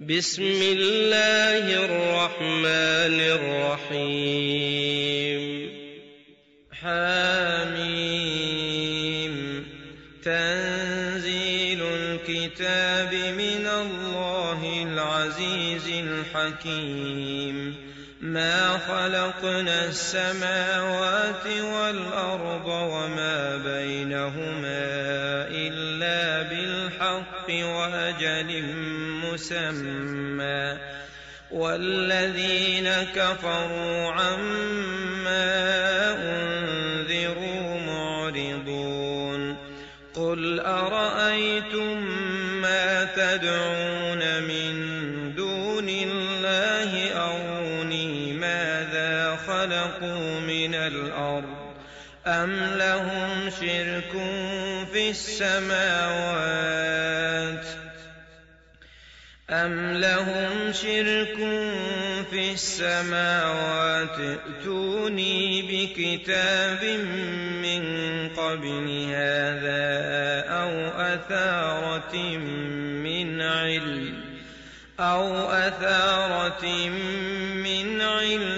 بسم الله الرحمن الرحيم. حاميم. تنزيل الكتاب من الله العزيز الحكيم. ما خلقنا السماوات والأرض وما بينهما بالحق وأجل مسمى والذين كفروا عما ام لهم شرك في السماوات أم لهم شرك في السماوات ائتوني بكتاب من قبل هذا أو أثارة من علم أو أثارة من علم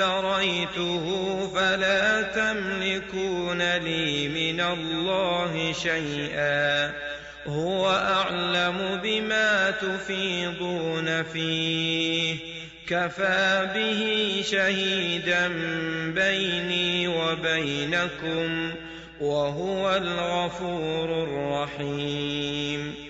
افتريته فلا تملكون لي من الله شيئا. هو أعلم بما تفيضون فيه. كفى به شهيدا بيني وبينكم وهو الغفور الرحيم.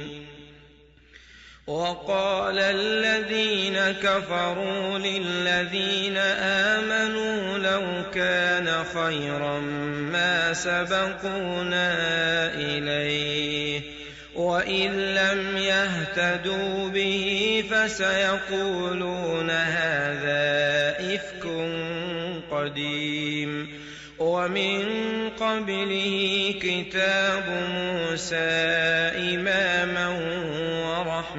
وقال الذين كفروا للذين آمنوا لو كان خيرا ما سبقونا إليه وإن لم يهتدوا به فسيقولون هذا إفك قديم ومن قبله كتاب موسى إماما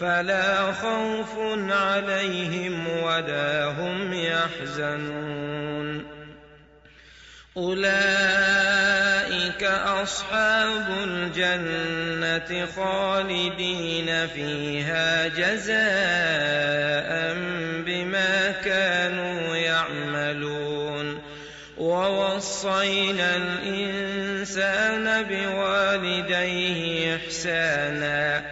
فلا خوف عليهم ولا هم يحزنون. أولئك أصحاب الجنة خالدين فيها جزاء بما كانوا يعملون. ووصينا الإنسان بوالديه إحسانا.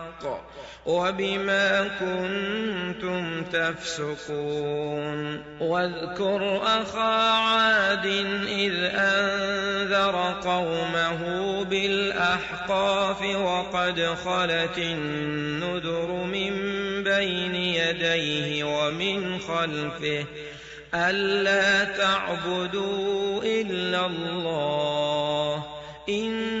وبما كنتم تفسقون. واذكر أخا عاد إذ أنذر قومه بالأحقاف وقد خلت النذر من بين يديه ومن خلفه ألا تعبدوا إلا الله إني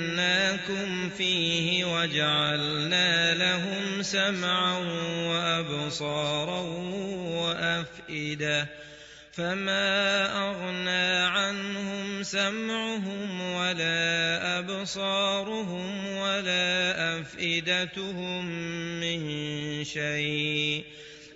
مكناكم فيه وجعلنا لهم سمعا وأبصارا وأفئدة فما أغنى عنهم سمعهم ولا أبصارهم ولا أفئدتهم من شيء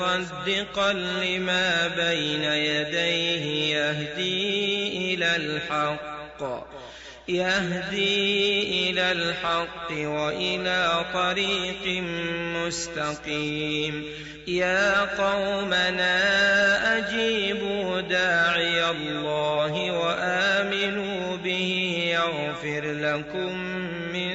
مصدقا لما بين يديه يهدي إلى الحق. يهدي إلى الحق وإلى طريق مستقيم. يا قومنا أجيبوا داعي الله وآمنوا به يغفر لكم من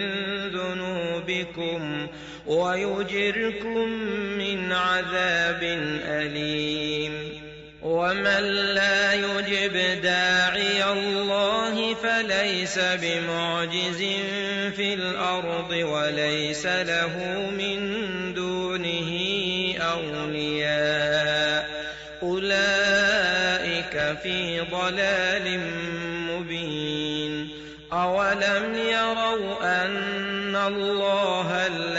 ذنوبكم. ويجركم من عذاب أليم. ومن لا يجب داعي الله فليس بمعجز في الأرض وليس له من دونه أولياء. أولئك في ضلال مبين. أولم يروا أن الله الذي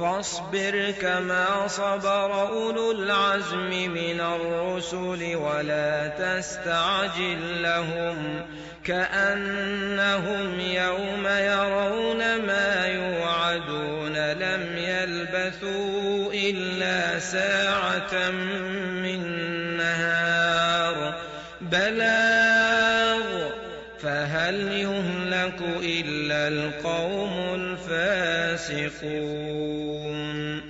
فاصبر كما صبر أولو العزم من الرسل ولا تستعجل لهم كأنهم يوم يرون ما يوعدون لم يلبثوا إلا ساعة من نهار بلاغ فهل يهلك إلا القوم الفاسقون